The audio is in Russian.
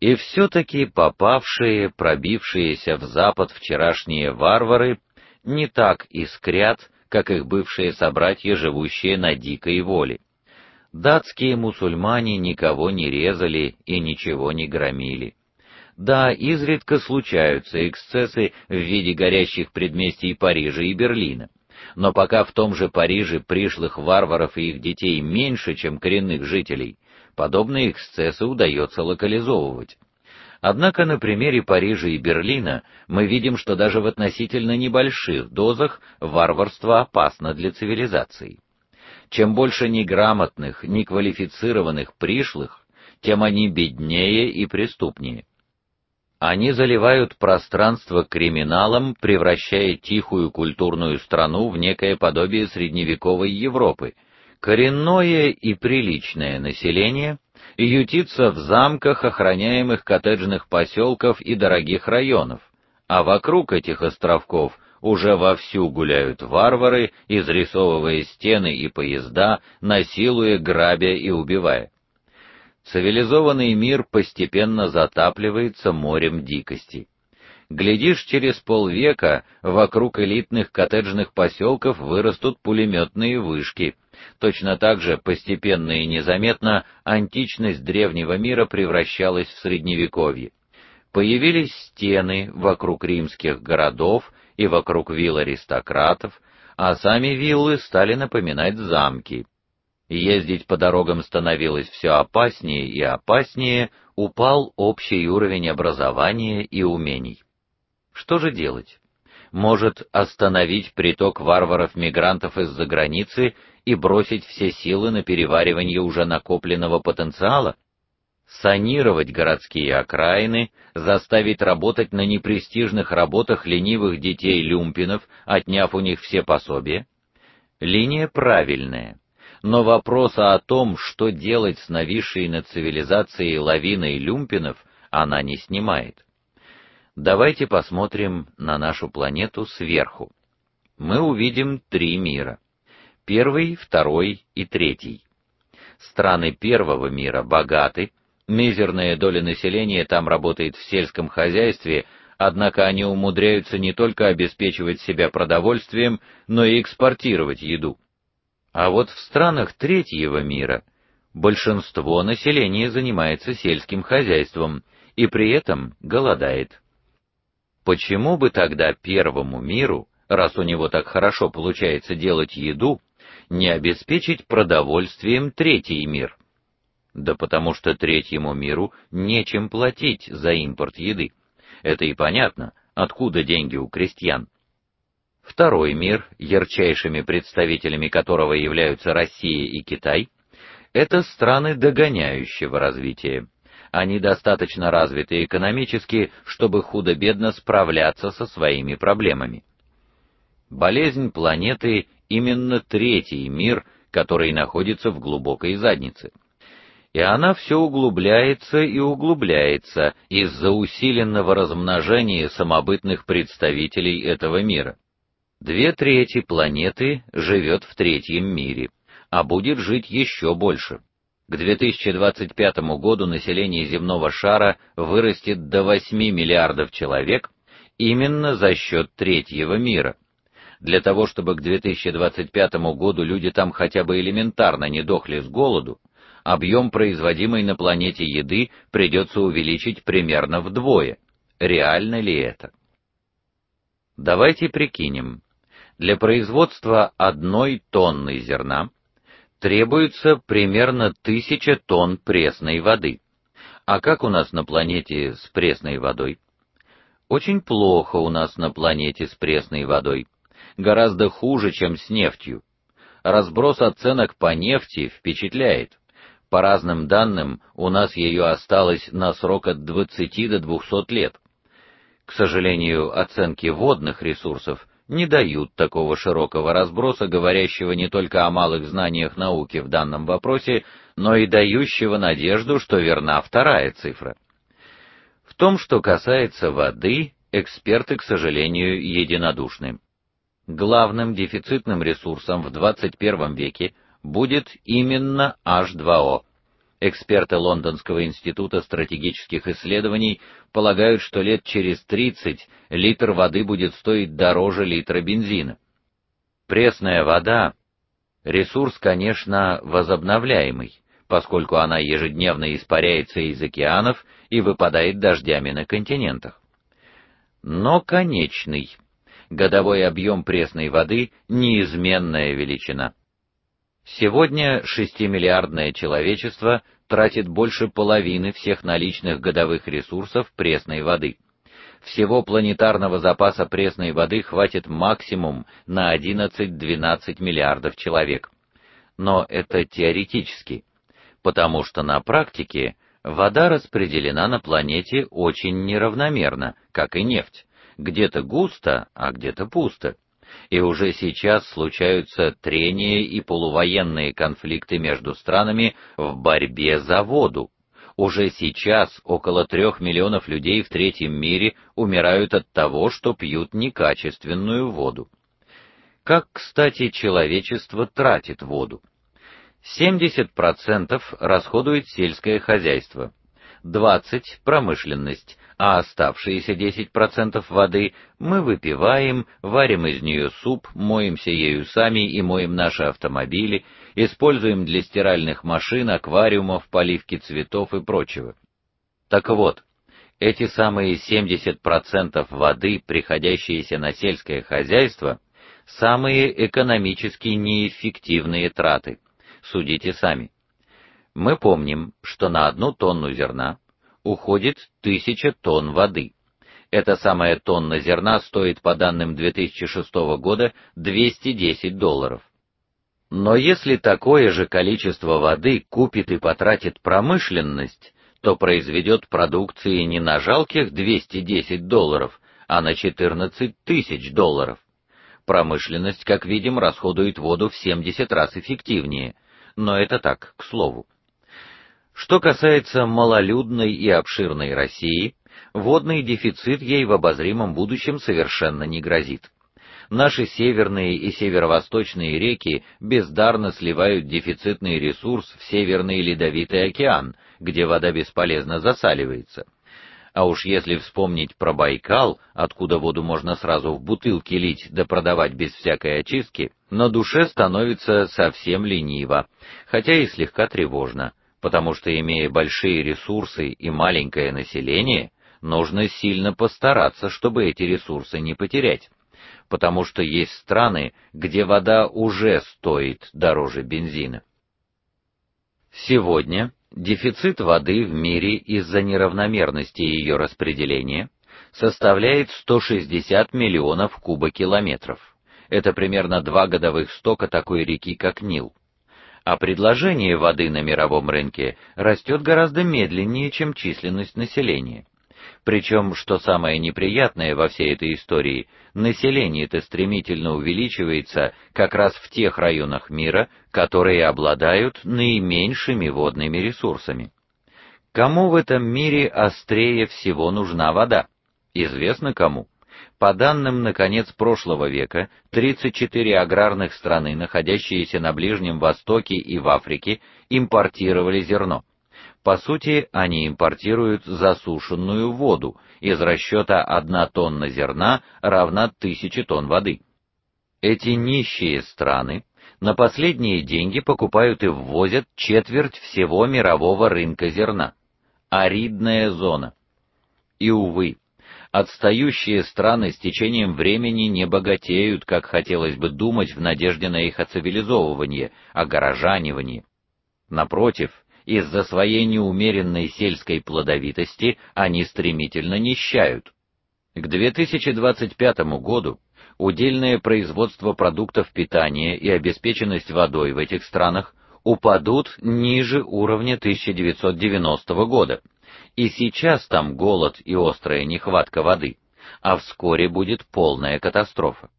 И все таки попавшие, пробившиеся в запад вчерашние варвары не так искрят, как их бывшие собратья, живущие на дикой воле. Датские мусульмане никого не резали и ничего не громили. Да, изредка случаются эксцессы в виде горящих предместий Парижа и Берлина. Но пока в том же Париже пришлых варваров и их детей меньше, чем коренных жителей, подобные эксцессы удается локализовывать. Однако на примере Парижа и Берлина мы видим, что даже в относительно небольших дозах варварство опасно для цивилизации. Чем больше неграмотных, неквалифицированных пришлых, тем они беднее и преступнее. Они заливают пространство криминалом, превращая тихую культурную страну в некое подобие средневековой Европы. Коренное и приличное население ютится в замках, охраняемых коттеджных поселков и дорогих районов, а вокруг этих островков уже вовсю гуляют варвары, изрисовывая стены и поезда, насилуя, грабя и убивая. Цивилизованный мир постепенно затапливается морем дикости. Глядишь, через полвека вокруг элитных коттеджных поселков вырастут пулеметные вышки. Точно так же постепенно и незаметно античность древнего мира превращалась в средневековье. Появились стены вокруг римских городов и вокруг вилл аристократов, а сами виллы стали напоминать замки. Ездить по дорогам становилось все опаснее и опаснее, упал общий уровень образования и умений. Что же делать? Может, остановить приток варваров-мигрантов из-за границы и бросить все силы на переваривание уже накопленного потенциала? Санировать городские окраины, заставить работать на непрестижных работах ленивых детей люмпинов, отняв у них все пособия? Линия правильная но вопроса о том, что делать с нависшей над цивилизацией лавиной люмпинов, она не снимает. Давайте посмотрим на нашу планету сверху. Мы увидим три мира: первый, второй и третий. Страны первого мира богаты, мизерная доля населения там работает в сельском хозяйстве, однако они умудряются не только обеспечивать себя продовольствием, но и экспортировать еду. А вот в странах третьего мира большинство населения занимается сельским хозяйством и при этом голодает. Почему бы тогда первому миру, раз у него так хорошо получается делать еду, не обеспечить продовольствием третий мир? Да потому что третьему миру нечем платить за импорт еды. Это и понятно, откуда деньги у крестьян. Второй мир, ярчайшими представителями которого являются Россия и Китай, это страны догоняющего развития. Они достаточно развиты экономически, чтобы худо-бедно справляться со своими проблемами. Болезнь планеты именно третий мир, который находится в глубокой заднице. И она все углубляется и углубляется из-за усиленного размножения самобытных представителей этого мира. Две трети планеты живет в третьем мире, а будет жить еще больше. К 2025 году население земного шара вырастет до 8 миллиардов человек именно за счет третьего мира. Для того, чтобы к 2025 году люди там хотя бы элементарно не дохли с голоду, объем производимой на планете еды придется увеличить примерно вдвое. Реально ли это? Давайте прикинем. Для производства одной тонны зерна требуется примерно тысяча тонн пресной воды. А как у нас на планете с пресной водой? Очень плохо у нас на планете с пресной водой. Гораздо хуже, чем с нефтью. Разброс оценок по нефти впечатляет. По разным данным, у нас ее осталось на срок от 20 до 200 лет. К сожалению, оценки водных ресурсов не дают такого широкого разброса, говорящего не только о малых знаниях науки в данном вопросе, но и дающего надежду, что верна вторая цифра. В том, что касается воды, эксперты, к сожалению, единодушны. Главным дефицитным ресурсом в 21 веке будет именно H2O. Эксперты Лондонского института стратегических исследований полагают, что лет через 30 литр воды будет стоить дороже литра бензина. Пресная вода ресурс, конечно, возобновляемый, поскольку она ежедневно испаряется из океанов и выпадает дождями на континентах. Но конечный. Годовой объем пресной воды неизменная величина. Сегодня шестимиллиардное человечество тратит больше половины всех наличных годовых ресурсов пресной воды. Всего планетарного запаса пресной воды хватит максимум на 11-12 миллиардов человек. Но это теоретически, потому что на практике вода распределена на планете очень неравномерно, как и нефть. Где-то густо, а где-то пусто и уже сейчас случаются трения и полувоенные конфликты между странами в борьбе за воду. Уже сейчас около трех миллионов людей в третьем мире умирают от того, что пьют некачественную воду. Как, кстати, человечество тратит воду? 70% расходует сельское хозяйство, 20 промышленность, а оставшиеся 10% воды мы выпиваем, варим из нее суп, моемся ею сами и моем наши автомобили, используем для стиральных машин, аквариумов, поливки цветов и прочего. Так вот, эти самые 70% воды, приходящиеся на сельское хозяйство, самые экономически неэффективные траты. Судите сами. Мы помним, что на одну тонну зерна уходит тысяча тонн воды. Эта самая тонна зерна стоит по данным 2006 года 210 долларов. Но если такое же количество воды купит и потратит промышленность, то произведет продукции не на жалких 210 долларов, а на 14 тысяч долларов. Промышленность, как видим, расходует воду в 70 раз эффективнее, но это так, к слову. Что касается малолюдной и обширной России, водный дефицит ей в обозримом будущем совершенно не грозит. Наши северные и северо-восточные реки бездарно сливают дефицитный ресурс в Северный ледовитый океан, где вода бесполезно засаливается. А уж если вспомнить про Байкал, откуда воду можно сразу в бутылки лить да продавать без всякой очистки, на душе становится совсем лениво, хотя и слегка тревожно потому что имея большие ресурсы и маленькое население, нужно сильно постараться, чтобы эти ресурсы не потерять. Потому что есть страны, где вода уже стоит дороже бензина. Сегодня дефицит воды в мире из-за неравномерности ее распределения составляет 160 миллионов кубокилометров. Это примерно два годовых стока такой реки, как Нил а предложение воды на мировом рынке растет гораздо медленнее, чем численность населения. Причем, что самое неприятное во всей этой истории, население-то стремительно увеличивается как раз в тех районах мира, которые обладают наименьшими водными ресурсами. Кому в этом мире острее всего нужна вода? Известно кому. По данным на конец прошлого века, 34 аграрных страны, находящиеся на Ближнем Востоке и в Африке, импортировали зерно. По сути, они импортируют засушенную воду. Из расчета 1 тонна зерна равна 1000 тонн воды. Эти нищие страны на последние деньги покупают и ввозят четверть всего мирового рынка зерна. Аридная зона. И увы, отстающие страны с течением времени не богатеют, как хотелось бы думать в надежде на их оцивилизовывание, огорожанивание. Напротив, из-за своей неумеренной сельской плодовитости они стремительно нищают. К 2025 году удельное производство продуктов питания и обеспеченность водой в этих странах упадут ниже уровня 1990 года. И сейчас там голод и острая нехватка воды, а вскоре будет полная катастрофа.